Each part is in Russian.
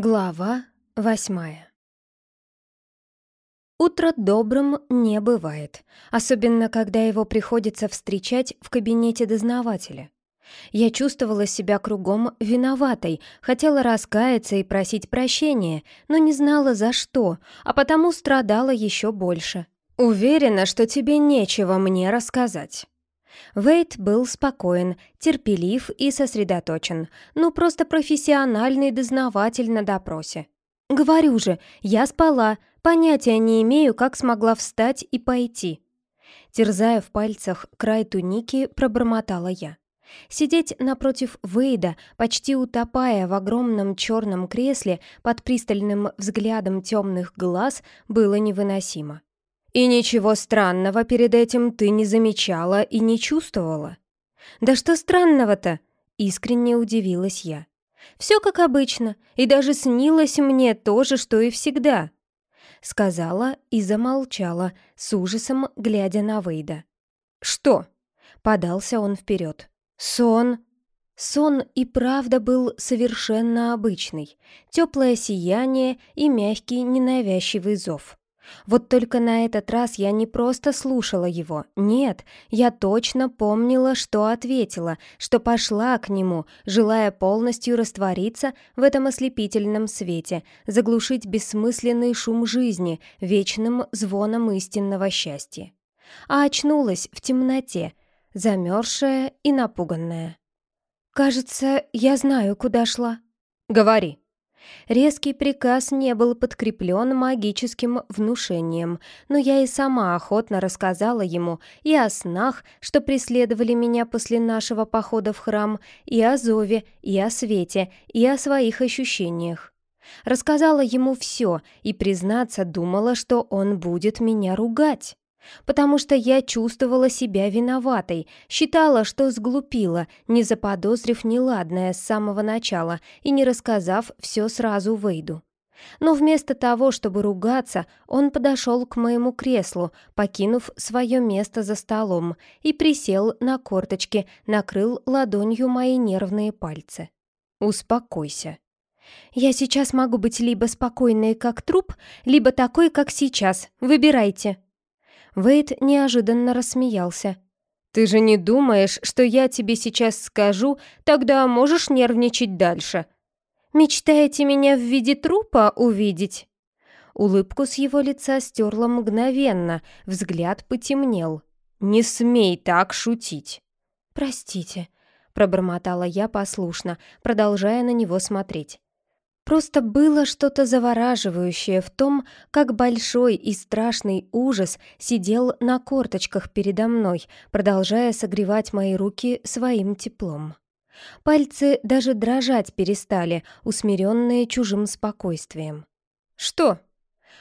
Глава восьмая Утро добрым не бывает, особенно когда его приходится встречать в кабинете дознавателя. Я чувствовала себя кругом виноватой, хотела раскаяться и просить прощения, но не знала за что, а потому страдала еще больше. Уверена, что тебе нечего мне рассказать. Вейт был спокоен, терпелив и сосредоточен, ну просто профессиональный дознаватель на допросе. «Говорю же, я спала, понятия не имею, как смогла встать и пойти». Терзая в пальцах край туники, пробормотала я. Сидеть напротив Вейда, почти утопая в огромном черном кресле под пристальным взглядом темных глаз, было невыносимо. И ничего странного перед этим ты не замечала и не чувствовала. Да что странного-то? Искренне удивилась я. Все как обычно, и даже снилось мне то же, что и всегда. Сказала и замолчала, с ужасом глядя на Вейда. «Что?» — подался он вперед. «Сон!» Сон и правда был совершенно обычный. Теплое сияние и мягкий ненавязчивый зов. Вот только на этот раз я не просто слушала его, нет, я точно помнила, что ответила, что пошла к нему, желая полностью раствориться в этом ослепительном свете, заглушить бессмысленный шум жизни вечным звоном истинного счастья. А очнулась в темноте, замерзшая и напуганная. «Кажется, я знаю, куда шла». «Говори», Резкий приказ не был подкреплен магическим внушением, но я и сама охотно рассказала ему и о снах, что преследовали меня после нашего похода в храм, и о зове, и о свете, и о своих ощущениях. Рассказала ему все и, признаться, думала, что он будет меня ругать потому что я чувствовала себя виноватой, считала, что сглупила, не заподозрив неладное с самого начала и не рассказав все сразу Вейду. Но вместо того, чтобы ругаться, он подошел к моему креслу, покинув свое место за столом, и присел на корточки, накрыл ладонью мои нервные пальцы. «Успокойся», «Я сейчас могу быть либо спокойной, как труп, либо такой, как сейчас. Выбирайте». Вейд неожиданно рассмеялся. «Ты же не думаешь, что я тебе сейчас скажу, тогда можешь нервничать дальше?» «Мечтаете меня в виде трупа увидеть?» Улыбку с его лица стерла мгновенно, взгляд потемнел. «Не смей так шутить!» «Простите», — пробормотала я послушно, продолжая на него смотреть. Просто было что-то завораживающее в том, как большой и страшный ужас сидел на корточках передо мной, продолжая согревать мои руки своим теплом. Пальцы даже дрожать перестали, усмиренные чужим спокойствием. «Что?»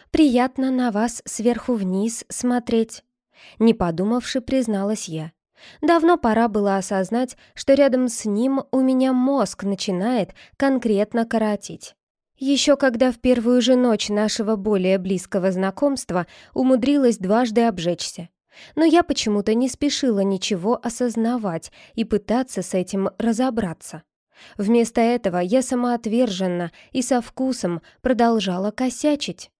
«Приятно на вас сверху вниз смотреть», — не подумавши, призналась я. Давно пора было осознать, что рядом с ним у меня мозг начинает конкретно коротить. Еще когда в первую же ночь нашего более близкого знакомства умудрилась дважды обжечься. Но я почему-то не спешила ничего осознавать и пытаться с этим разобраться. Вместо этого я самоотверженно и со вкусом продолжала косячить.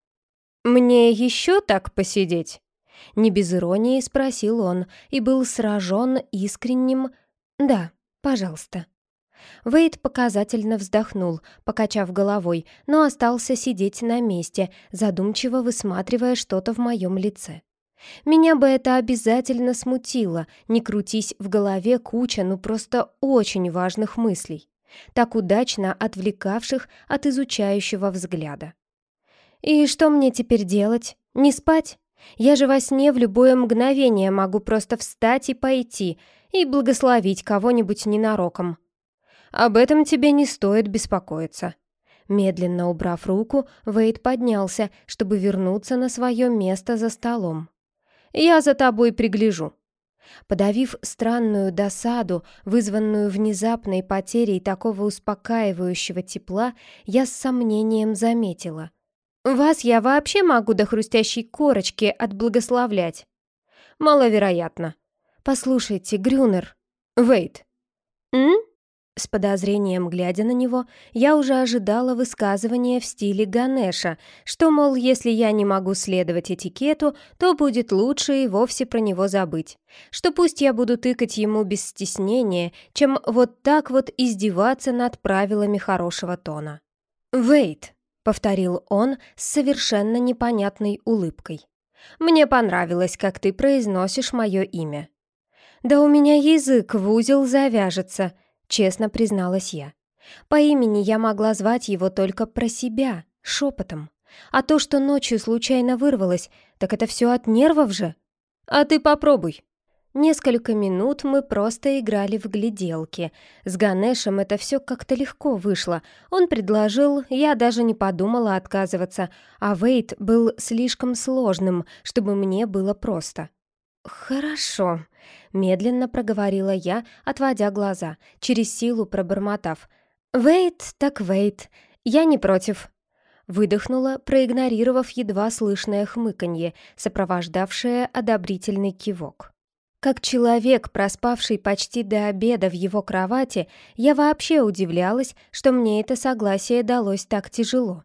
«Мне еще так посидеть?» Не без иронии спросил он и был сражен искренним «Да, пожалуйста». Вейд показательно вздохнул, покачав головой, но остался сидеть на месте, задумчиво высматривая что-то в моем лице. Меня бы это обязательно смутило, не крутись в голове куча, ну просто очень важных мыслей, так удачно отвлекавших от изучающего взгляда. «И что мне теперь делать? Не спать? Я же во сне в любое мгновение могу просто встать и пойти, и благословить кого-нибудь ненароком», об этом тебе не стоит беспокоиться». Медленно убрав руку, Вейд поднялся, чтобы вернуться на свое место за столом. «Я за тобой пригляжу». Подавив странную досаду, вызванную внезапной потерей такого успокаивающего тепла, я с сомнением заметила. «Вас я вообще могу до хрустящей корочки отблагословлять?» «Маловероятно». «Послушайте, Грюнер». «Вейд». «М?» С подозрением глядя на него, я уже ожидала высказывания в стиле Ганеша, что, мол, если я не могу следовать этикету, то будет лучше и вовсе про него забыть. Что пусть я буду тыкать ему без стеснения, чем вот так вот издеваться над правилами хорошего тона. «Вейт», — повторил он с совершенно непонятной улыбкой. «Мне понравилось, как ты произносишь мое имя». «Да у меня язык в узел завяжется», — честно призналась я. По имени я могла звать его только про себя, шепотом. А то, что ночью случайно вырвалось, так это все от нервов же. А ты попробуй. Несколько минут мы просто играли в гляделки. С Ганешем это все как-то легко вышло. Он предложил, я даже не подумала отказываться, а Вейт был слишком сложным, чтобы мне было просто. «Хорошо», — медленно проговорила я, отводя глаза, через силу пробормотав. «Вейт так вейт, я не против». Выдохнула, проигнорировав едва слышное хмыканье, сопровождавшее одобрительный кивок. Как человек, проспавший почти до обеда в его кровати, я вообще удивлялась, что мне это согласие далось так тяжело.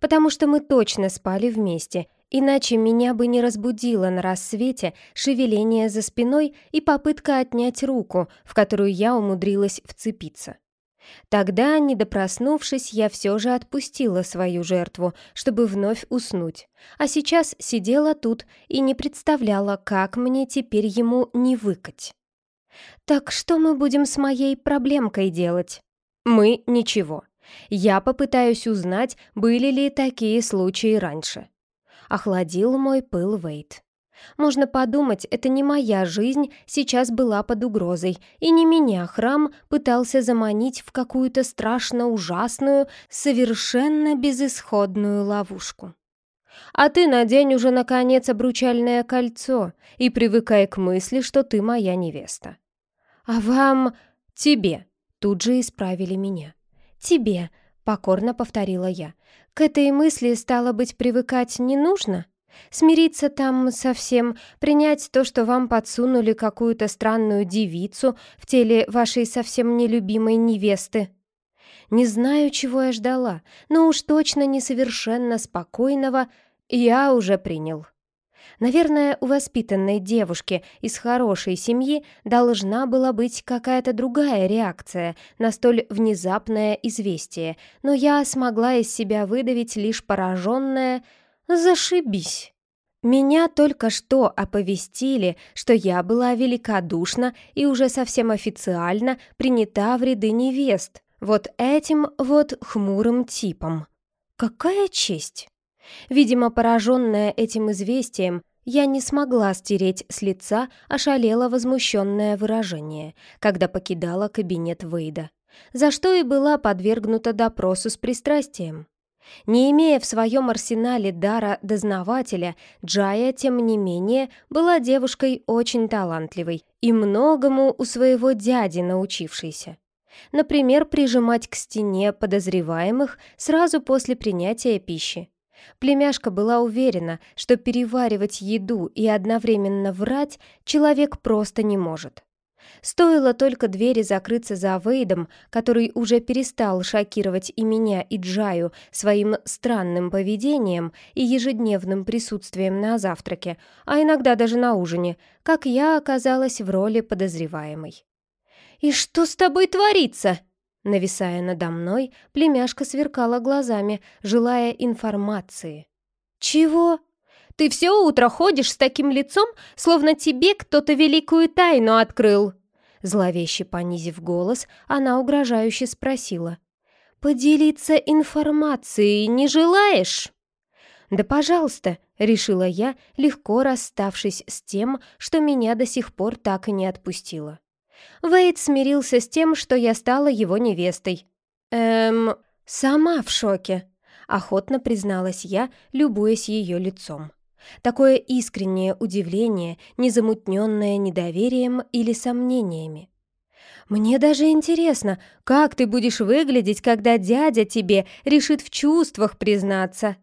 Потому что мы точно спали вместе, Иначе меня бы не разбудило на рассвете шевеление за спиной и попытка отнять руку, в которую я умудрилась вцепиться. Тогда, не допроснувшись, я все же отпустила свою жертву, чтобы вновь уснуть, а сейчас сидела тут и не представляла, как мне теперь ему не выкать. «Так что мы будем с моей проблемкой делать?» «Мы — ничего. Я попытаюсь узнать, были ли такие случаи раньше охладил мой пыл Вейт. Можно подумать, это не моя жизнь сейчас была под угрозой, и не меня храм пытался заманить в какую-то страшно ужасную, совершенно безысходную ловушку. А ты надень уже, наконец, обручальное кольцо и привыкай к мысли, что ты моя невеста. А вам... тебе, тут же исправили меня. Тебе, покорно повторила я. К этой мысли, стало быть, привыкать не нужно? Смириться там совсем, принять то, что вам подсунули какую-то странную девицу в теле вашей совсем нелюбимой невесты? Не знаю, чего я ждала, но уж точно несовершенно спокойного я уже принял. Наверное, у воспитанной девушки из хорошей семьи должна была быть какая-то другая реакция на столь внезапное известие, но я смогла из себя выдавить лишь пораженное «зашибись». Меня только что оповестили, что я была великодушна и уже совсем официально принята в ряды невест, вот этим вот хмурым типом. Какая честь! Видимо, пораженная этим известием, я не смогла стереть с лица ошалело возмущенное выражение, когда покидала кабинет Вейда, за что и была подвергнута допросу с пристрастием. Не имея в своем арсенале дара дознавателя, Джая, тем не менее, была девушкой очень талантливой и многому у своего дяди научившейся. Например, прижимать к стене подозреваемых сразу после принятия пищи, Племяшка была уверена, что переваривать еду и одновременно врать человек просто не может. Стоило только двери закрыться за Вейдом, который уже перестал шокировать и меня, и Джаю своим странным поведением и ежедневным присутствием на завтраке, а иногда даже на ужине, как я оказалась в роли подозреваемой. «И что с тобой творится?» Нависая надо мной, племяшка сверкала глазами, желая информации. «Чего? Ты все утро ходишь с таким лицом, словно тебе кто-то великую тайну открыл!» Зловеще понизив голос, она угрожающе спросила. «Поделиться информацией не желаешь?» «Да пожалуйста», — решила я, легко расставшись с тем, что меня до сих пор так и не отпустило. Вейд смирился с тем, что я стала его невестой. Эм, сама в шоке, охотно призналась я, любуясь ее лицом. Такое искреннее удивление, незамутненное недоверием или сомнениями. «Мне даже интересно, как ты будешь выглядеть, когда дядя тебе решит в чувствах признаться?»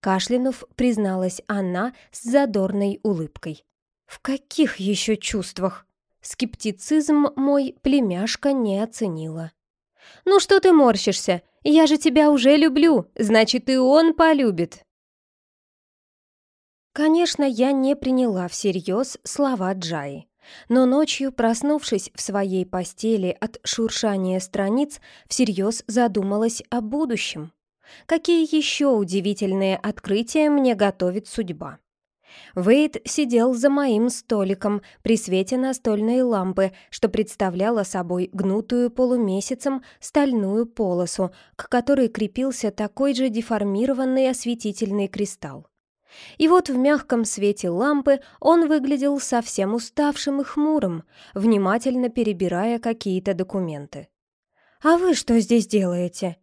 Кашлянув, призналась она с задорной улыбкой. «В каких еще чувствах?» Скептицизм мой племяшка не оценила. «Ну что ты морщишься? Я же тебя уже люблю, значит, и он полюбит». Конечно, я не приняла всерьез слова Джаи. Но ночью, проснувшись в своей постели от шуршания страниц, всерьез задумалась о будущем. Какие еще удивительные открытия мне готовит судьба? Вейд сидел за моим столиком при свете настольной лампы, что представляло собой гнутую полумесяцем стальную полосу, к которой крепился такой же деформированный осветительный кристалл. И вот в мягком свете лампы он выглядел совсем уставшим и хмурым, внимательно перебирая какие-то документы. «А вы что здесь делаете?»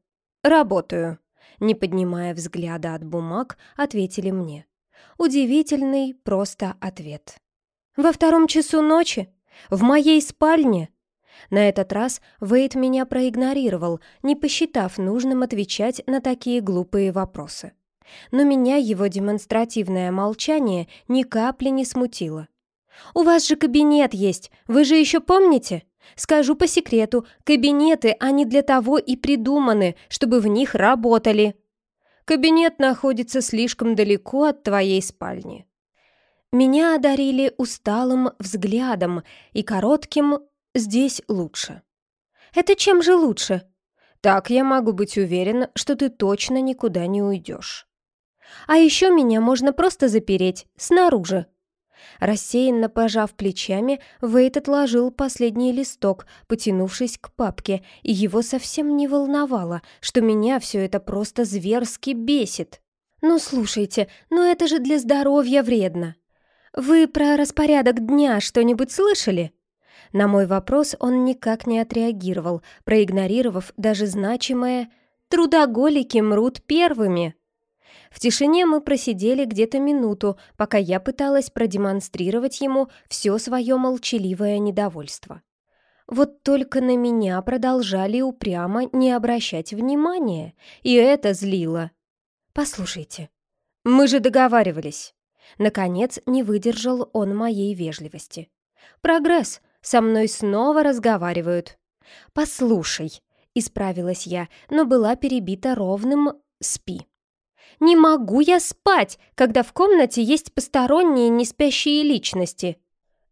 «Работаю», — не поднимая взгляда от бумаг, ответили мне. Удивительный просто ответ. «Во втором часу ночи? В моей спальне?» На этот раз Вейт меня проигнорировал, не посчитав нужным отвечать на такие глупые вопросы. Но меня его демонстративное молчание ни капли не смутило. «У вас же кабинет есть, вы же еще помните?» «Скажу по секрету, кабинеты, они для того и придуманы, чтобы в них работали». «Кабинет находится слишком далеко от твоей спальни». Меня одарили усталым взглядом и коротким «здесь лучше». «Это чем же лучше?» «Так я могу быть уверен, что ты точно никуда не уйдешь». А еще меня можно просто запереть, снаружи». Рассеянно пожав плечами, Вейт отложил последний листок, потянувшись к папке, и его совсем не волновало, что меня все это просто зверски бесит. «Ну, слушайте, но это же для здоровья вредно. Вы про распорядок дня что-нибудь слышали?» На мой вопрос он никак не отреагировал, проигнорировав даже значимое «трудоголики мрут первыми». В тишине мы просидели где-то минуту, пока я пыталась продемонстрировать ему все свое молчаливое недовольство. Вот только на меня продолжали упрямо не обращать внимания, и это злило. «Послушайте, мы же договаривались». Наконец не выдержал он моей вежливости. «Прогресс, со мной снова разговаривают». «Послушай», — исправилась я, но была перебита ровным «спи». Не могу я спать, когда в комнате есть посторонние неспящие личности.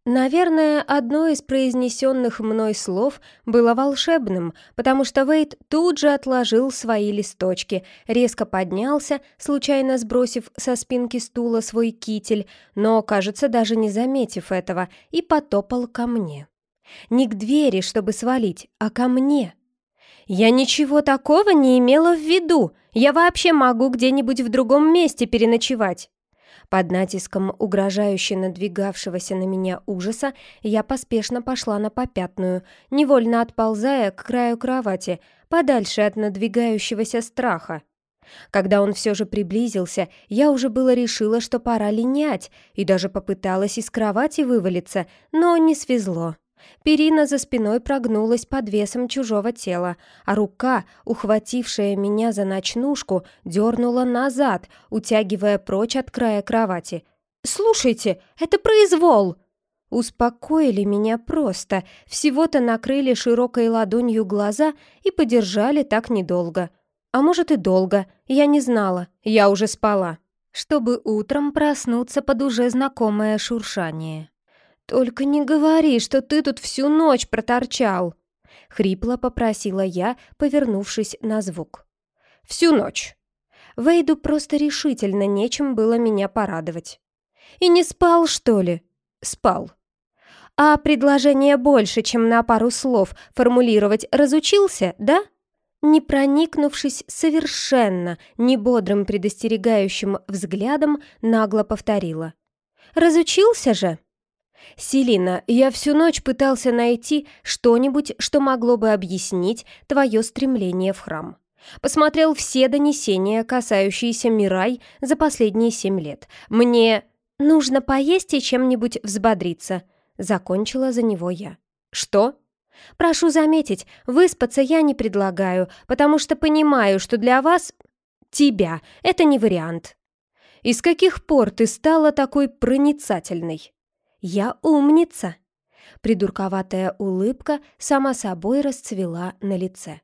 Наверное, одно из произнесенных мной слов было волшебным, потому что Вейт тут же отложил свои листочки, резко поднялся, случайно сбросив со спинки стула свой китель, но, кажется, даже не заметив этого, и потопал ко мне. Не к двери, чтобы свалить, а ко мне. «Я ничего такого не имела в виду. Я вообще могу где-нибудь в другом месте переночевать». Под натиском угрожающе надвигавшегося на меня ужаса я поспешно пошла на попятную, невольно отползая к краю кровати, подальше от надвигающегося страха. Когда он все же приблизился, я уже было решила, что пора линять, и даже попыталась из кровати вывалиться, но не свезло. Перина за спиной прогнулась под весом чужого тела, а рука, ухватившая меня за ночнушку, дернула назад, утягивая прочь от края кровати. «Слушайте, это произвол!» Успокоили меня просто, всего-то накрыли широкой ладонью глаза и подержали так недолго. А может и долго, я не знала, я уже спала. Чтобы утром проснуться под уже знакомое шуршание. «Только не говори, что ты тут всю ночь проторчал!» — хрипло попросила я, повернувшись на звук. «Всю ночь!» Вейду просто решительно нечем было меня порадовать. «И не спал, что ли?» «Спал». «А предложение больше, чем на пару слов формулировать разучился, да?» Не проникнувшись совершенно небодрым предостерегающим взглядом, нагло повторила. «Разучился же?» «Селина, я всю ночь пытался найти что-нибудь, что могло бы объяснить твое стремление в храм. Посмотрел все донесения, касающиеся Мирай за последние семь лет. Мне нужно поесть и чем-нибудь взбодриться», — закончила за него я. «Что?» «Прошу заметить, выспаться я не предлагаю, потому что понимаю, что для вас, тебя, это не вариант». «И с каких пор ты стала такой проницательной?» «Я умница!» Придурковатая улыбка сама собой расцвела на лице.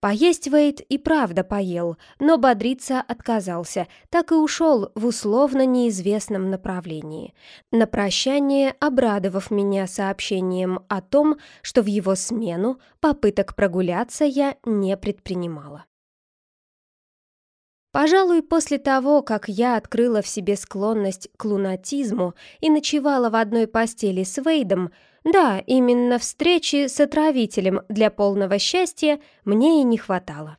Поесть Вейт и правда поел, но бодриться отказался, так и ушел в условно неизвестном направлении. На прощание обрадовав меня сообщением о том, что в его смену попыток прогуляться я не предпринимала. Пожалуй, после того, как я открыла в себе склонность к лунатизму и ночевала в одной постели с Вейдом, да, именно встречи с отравителем для полного счастья мне и не хватало.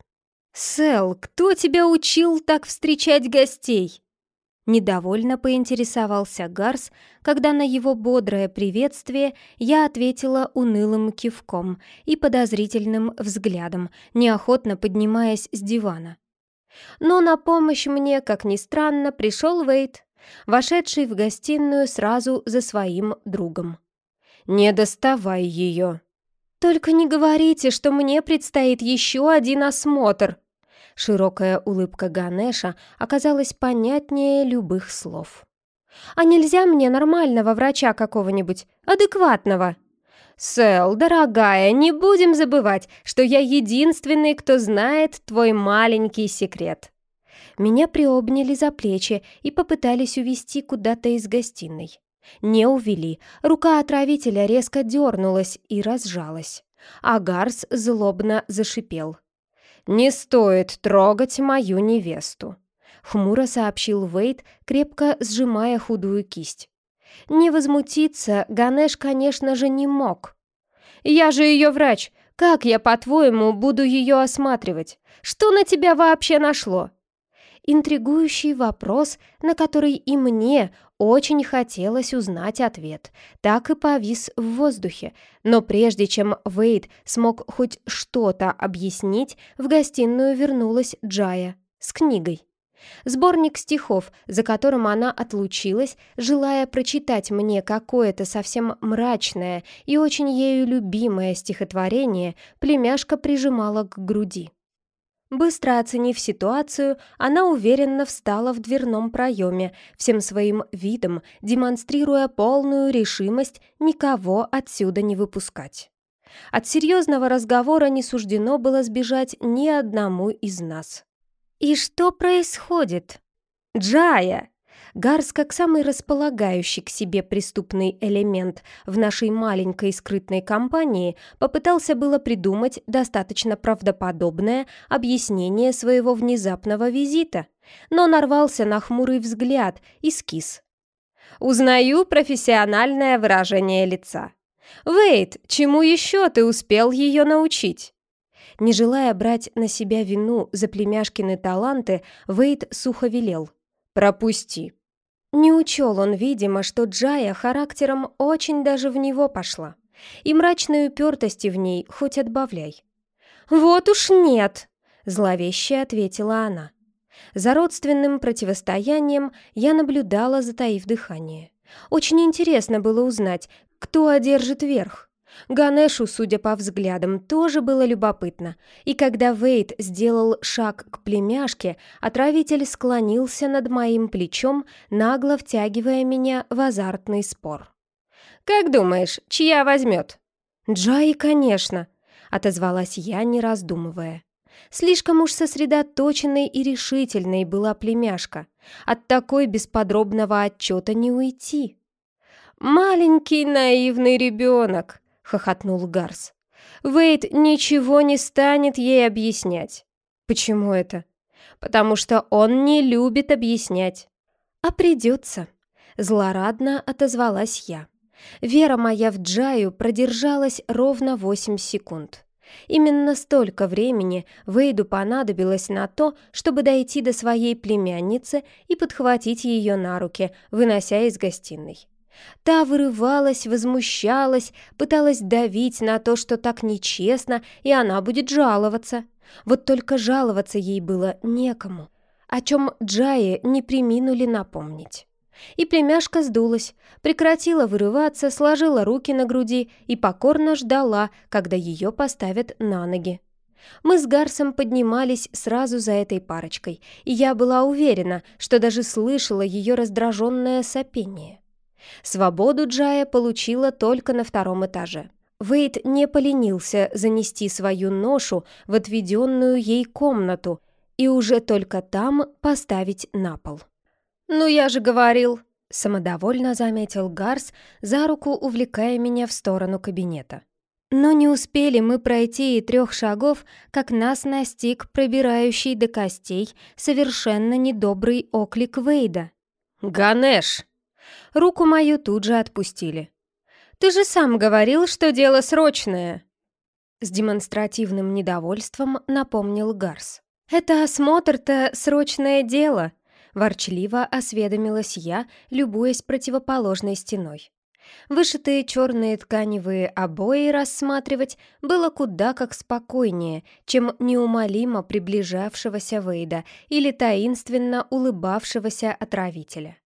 «Сэл, кто тебя учил так встречать гостей?» Недовольно поинтересовался Гарс, когда на его бодрое приветствие я ответила унылым кивком и подозрительным взглядом, неохотно поднимаясь с дивана. Но на помощь мне, как ни странно, пришел Вейт, вошедший в гостиную сразу за своим другом. «Не доставай ее!» «Только не говорите, что мне предстоит еще один осмотр!» Широкая улыбка Ганеша оказалась понятнее любых слов. «А нельзя мне нормального врача какого-нибудь, адекватного?» «Сэл, дорогая, не будем забывать, что я единственный, кто знает твой маленький секрет». Меня приобняли за плечи и попытались увести куда-то из гостиной. Не увели, рука отравителя резко дернулась и разжалась. А Гарс злобно зашипел. «Не стоит трогать мою невесту», — хмуро сообщил Вейт, крепко сжимая худую кисть. Не возмутиться Ганеш, конечно же, не мог. «Я же ее врач. Как я, по-твоему, буду ее осматривать? Что на тебя вообще нашло?» Интригующий вопрос, на который и мне очень хотелось узнать ответ, так и повис в воздухе. Но прежде чем Вейд смог хоть что-то объяснить, в гостиную вернулась Джая с книгой. Сборник стихов, за которым она отлучилась, желая прочитать мне какое-то совсем мрачное и очень ею любимое стихотворение, племяшка прижимала к груди. Быстро оценив ситуацию, она уверенно встала в дверном проеме, всем своим видом демонстрируя полную решимость никого отсюда не выпускать. От серьезного разговора не суждено было сбежать ни одному из нас. «И что происходит?» «Джая!» Гарс, как самый располагающий к себе преступный элемент в нашей маленькой скрытной компании, попытался было придумать достаточно правдоподобное объяснение своего внезапного визита, но нарвался на хмурый взгляд и скис. «Узнаю профессиональное выражение лица. Вейт, чему еще ты успел ее научить?» Не желая брать на себя вину за племяшкины таланты, Вейд сухо велел. «Пропусти». Не учел он, видимо, что Джая характером очень даже в него пошла. И мрачной упертости в ней хоть отбавляй. «Вот уж нет!» — зловеще ответила она. За родственным противостоянием я наблюдала, затаив дыхание. Очень интересно было узнать, кто одержит верх. Ганешу, судя по взглядам, тоже было любопытно, и когда Вейд сделал шаг к племяшке, отравитель склонился над моим плечом, нагло втягивая меня в азартный спор. «Как думаешь, чья возьмет?» «Джаи, конечно», — отозвалась я, не раздумывая. Слишком уж сосредоточенной и решительной была племяшка. От такой бесподробного отчета не уйти. «Маленький наивный ребенок», — хохотнул Гарс. «Вейд ничего не станет ей объяснять». «Почему это?» «Потому что он не любит объяснять». «А придется», — злорадно отозвалась я. Вера моя в Джаю продержалась ровно восемь секунд. Именно столько времени Вейду понадобилось на то, чтобы дойти до своей племянницы и подхватить ее на руки, вынося из гостиной. Та вырывалась, возмущалась, пыталась давить на то, что так нечестно, и она будет жаловаться. Вот только жаловаться ей было некому, о чем Джаи не приминули напомнить. И племяшка сдулась, прекратила вырываться, сложила руки на груди и покорно ждала, когда ее поставят на ноги. Мы с Гарсом поднимались сразу за этой парочкой, и я была уверена, что даже слышала ее раздраженное сопение. Свободу Джая получила только на втором этаже. Вейд не поленился занести свою ношу в отведенную ей комнату и уже только там поставить на пол. «Ну я же говорил!» — самодовольно заметил Гарс, за руку увлекая меня в сторону кабинета. Но не успели мы пройти и трех шагов, как нас настиг пробирающий до костей совершенно недобрый оклик Вейда. «Ганеш!» Руку мою тут же отпустили. «Ты же сам говорил, что дело срочное!» С демонстративным недовольством напомнил Гарс. «Это осмотр-то срочное дело!» Ворчливо осведомилась я, любуясь противоположной стеной. Вышитые черные тканевые обои рассматривать было куда как спокойнее, чем неумолимо приближавшегося Вейда или таинственно улыбавшегося отравителя.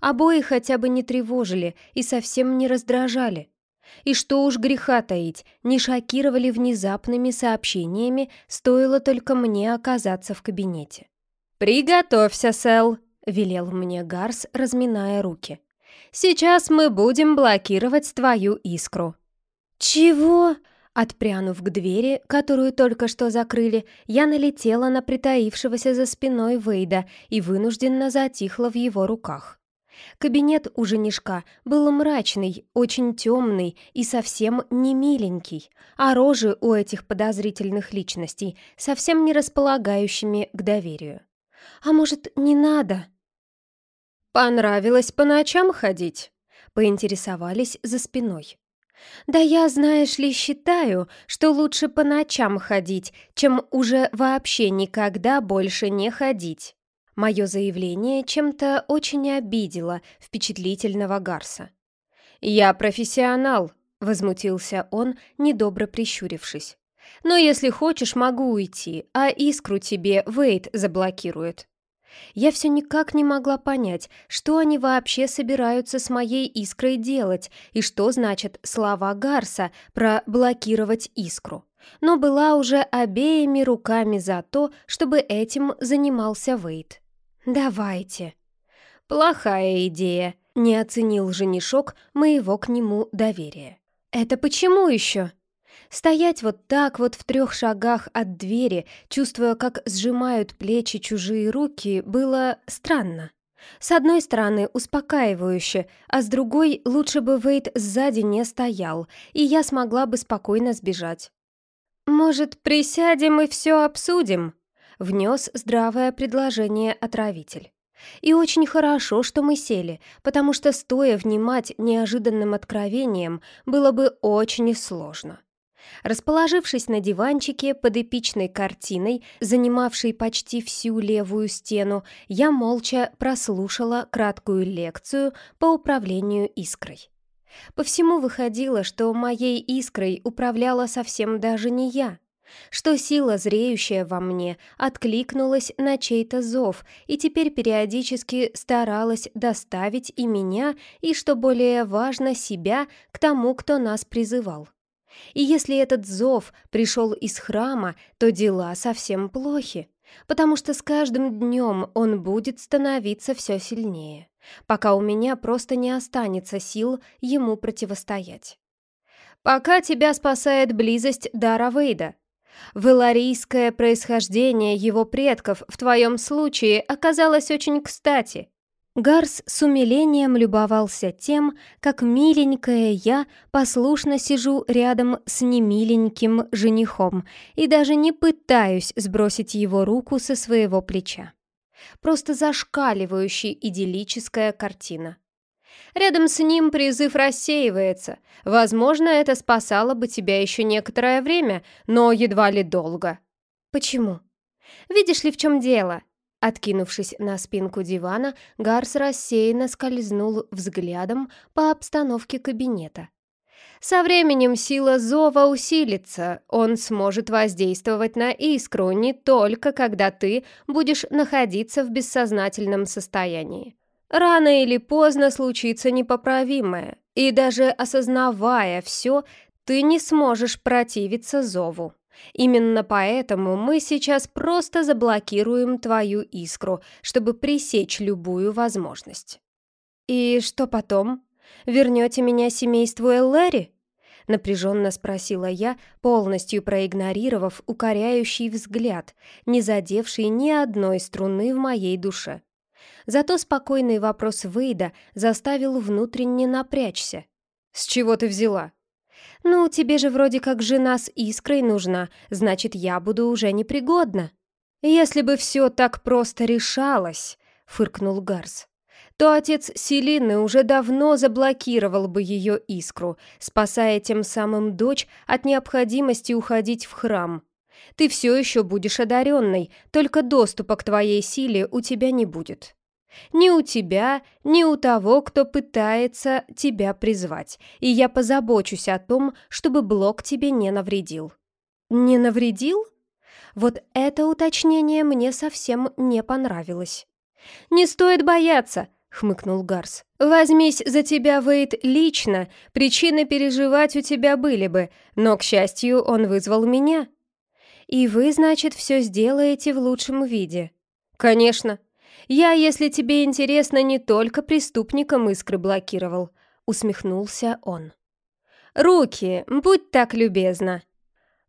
Обои хотя бы не тревожили и совсем не раздражали. И что уж греха таить, не шокировали внезапными сообщениями, стоило только мне оказаться в кабинете. «Приготовься, Сэл», — велел мне Гарс, разминая руки. Сейчас мы будем блокировать твою искру». «Чего?» Отпрянув к двери, которую только что закрыли, я налетела на притаившегося за спиной Вейда и вынужденно затихла в его руках. Кабинет у женишка был мрачный, очень темный и совсем не миленький, а рожи у этих подозрительных личностей совсем не располагающими к доверию. «А может, не надо?» «Понравилось по ночам ходить?» — поинтересовались за спиной. «Да я, знаешь ли, считаю, что лучше по ночам ходить, чем уже вообще никогда больше не ходить». Мое заявление чем-то очень обидело впечатлительного Гарса. «Я профессионал», — возмутился он, недобро прищурившись. «Но если хочешь, могу уйти, а искру тебе Вейт заблокирует». Я все никак не могла понять, что они вообще собираются с моей искрой делать и что значит слова Гарса про «блокировать искру». Но была уже обеими руками за то, чтобы этим занимался Вейт. «Давайте». «Плохая идея», — не оценил женишок моего к нему доверия. «Это почему еще?» Стоять вот так вот в трех шагах от двери, чувствуя, как сжимают плечи чужие руки, было странно. С одной стороны, успокаивающе, а с другой, лучше бы Вейт сзади не стоял, и я смогла бы спокойно сбежать. «Может, присядем и все обсудим?» — внес здравое предложение отравитель. И очень хорошо, что мы сели, потому что, стоя внимать неожиданным откровением, было бы очень сложно. Расположившись на диванчике под эпичной картиной, занимавшей почти всю левую стену, я молча прослушала краткую лекцию по управлению искрой. По всему выходило, что моей искрой управляла совсем даже не я, что сила, зреющая во мне, откликнулась на чей-то зов и теперь периодически старалась доставить и меня, и, что более важно, себя к тому, кто нас призывал. И если этот зов пришел из храма, то дела совсем плохи, потому что с каждым днем он будет становиться все сильнее, пока у меня просто не останется сил ему противостоять. Пока тебя спасает близость Дара Вейда. Веларийское происхождение его предков в твоем случае оказалось очень кстати. Гарс с умилением любовался тем, как миленькая я послушно сижу рядом с немиленьким женихом и даже не пытаюсь сбросить его руку со своего плеча. Просто зашкаливающая идиллическая картина. Рядом с ним призыв рассеивается. Возможно, это спасало бы тебя еще некоторое время, но едва ли долго. Почему? Видишь ли, в чем дело? Откинувшись на спинку дивана, Гарс рассеянно скользнул взглядом по обстановке кабинета. Со временем сила зова усилится, он сможет воздействовать на искру не только когда ты будешь находиться в бессознательном состоянии. Рано или поздно случится непоправимое, и даже осознавая все, ты не сможешь противиться зову. Именно поэтому мы сейчас просто заблокируем твою искру, чтобы пресечь любую возможность. И что потом? Вернете меня семейству Эллари? — напряженно спросила я, полностью проигнорировав укоряющий взгляд, не задевший ни одной струны в моей душе. Зато спокойный вопрос Вейда заставил внутренне напрячься. «С чего ты взяла?» «Ну, тебе же вроде как жена с искрой нужна, значит, я буду уже непригодна». «Если бы все так просто решалось», — фыркнул Гарс, то отец Селины уже давно заблокировал бы ее искру, спасая тем самым дочь от необходимости уходить в храм. Ты все еще будешь одаренной, только доступа к твоей силе у тебя не будет. Ни у тебя, ни у того, кто пытается тебя призвать, и я позабочусь о том, чтобы блок тебе не навредил». «Не навредил?» Вот это уточнение мне совсем не понравилось. «Не стоит бояться», — хмыкнул Гарс. «Возьмись за тебя, Вейд, лично, причины переживать у тебя были бы, но, к счастью, он вызвал меня». «И вы, значит, все сделаете в лучшем виде?» «Конечно. Я, если тебе интересно, не только преступникам искры блокировал», — усмехнулся он. «Руки, будь так любезна».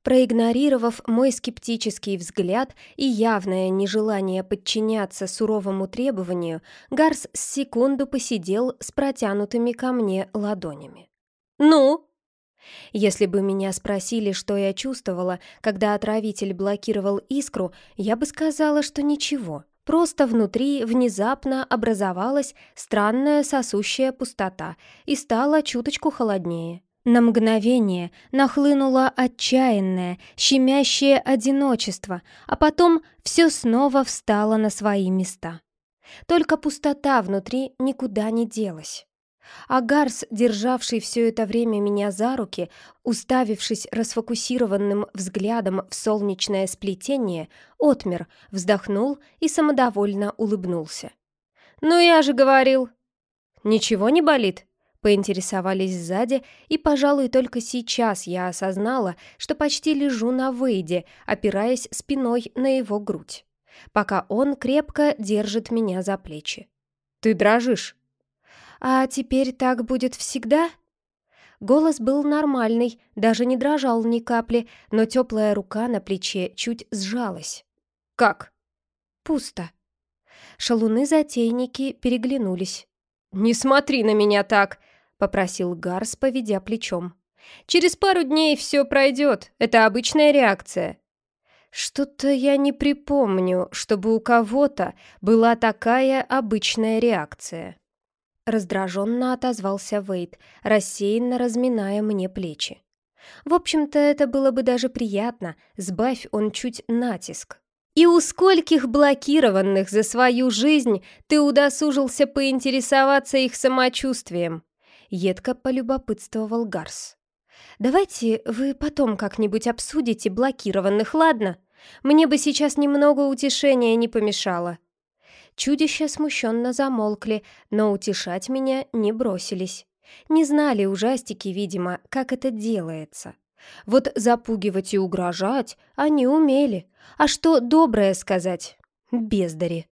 Проигнорировав мой скептический взгляд и явное нежелание подчиняться суровому требованию, Гарс секунду посидел с протянутыми ко мне ладонями. «Ну?» Если бы меня спросили, что я чувствовала, когда отравитель блокировал искру, я бы сказала, что ничего. Просто внутри внезапно образовалась странная сосущая пустота и стало чуточку холоднее. На мгновение нахлынуло отчаянное, щемящее одиночество, а потом все снова встало на свои места. Только пустота внутри никуда не делась. Агарс, державший все это время меня за руки, уставившись расфокусированным взглядом в солнечное сплетение, отмер, вздохнул и самодовольно улыбнулся. «Ну я же говорил!» «Ничего не болит?» Поинтересовались сзади, и, пожалуй, только сейчас я осознала, что почти лежу на выйде, опираясь спиной на его грудь, пока он крепко держит меня за плечи. «Ты дрожишь?» «А теперь так будет всегда?» Голос был нормальный, даже не дрожал ни капли, но теплая рука на плече чуть сжалась. «Как?» «Пусто». Шалуны-затейники переглянулись. «Не смотри на меня так!» попросил Гарс, поведя плечом. «Через пару дней все пройдет. Это обычная реакция». «Что-то я не припомню, чтобы у кого-то была такая обычная реакция». Раздраженно отозвался Вейд, рассеянно разминая мне плечи. В общем-то, это было бы даже приятно, сбавь он чуть натиск. «И у скольких блокированных за свою жизнь ты удосужился поинтересоваться их самочувствием?» едко полюбопытствовал Гарс. «Давайте вы потом как-нибудь обсудите блокированных, ладно? Мне бы сейчас немного утешения не помешало». Чудища смущенно замолкли, но утешать меня не бросились. Не знали ужастики, видимо, как это делается. Вот запугивать и угрожать они умели. А что доброе сказать? Бездари.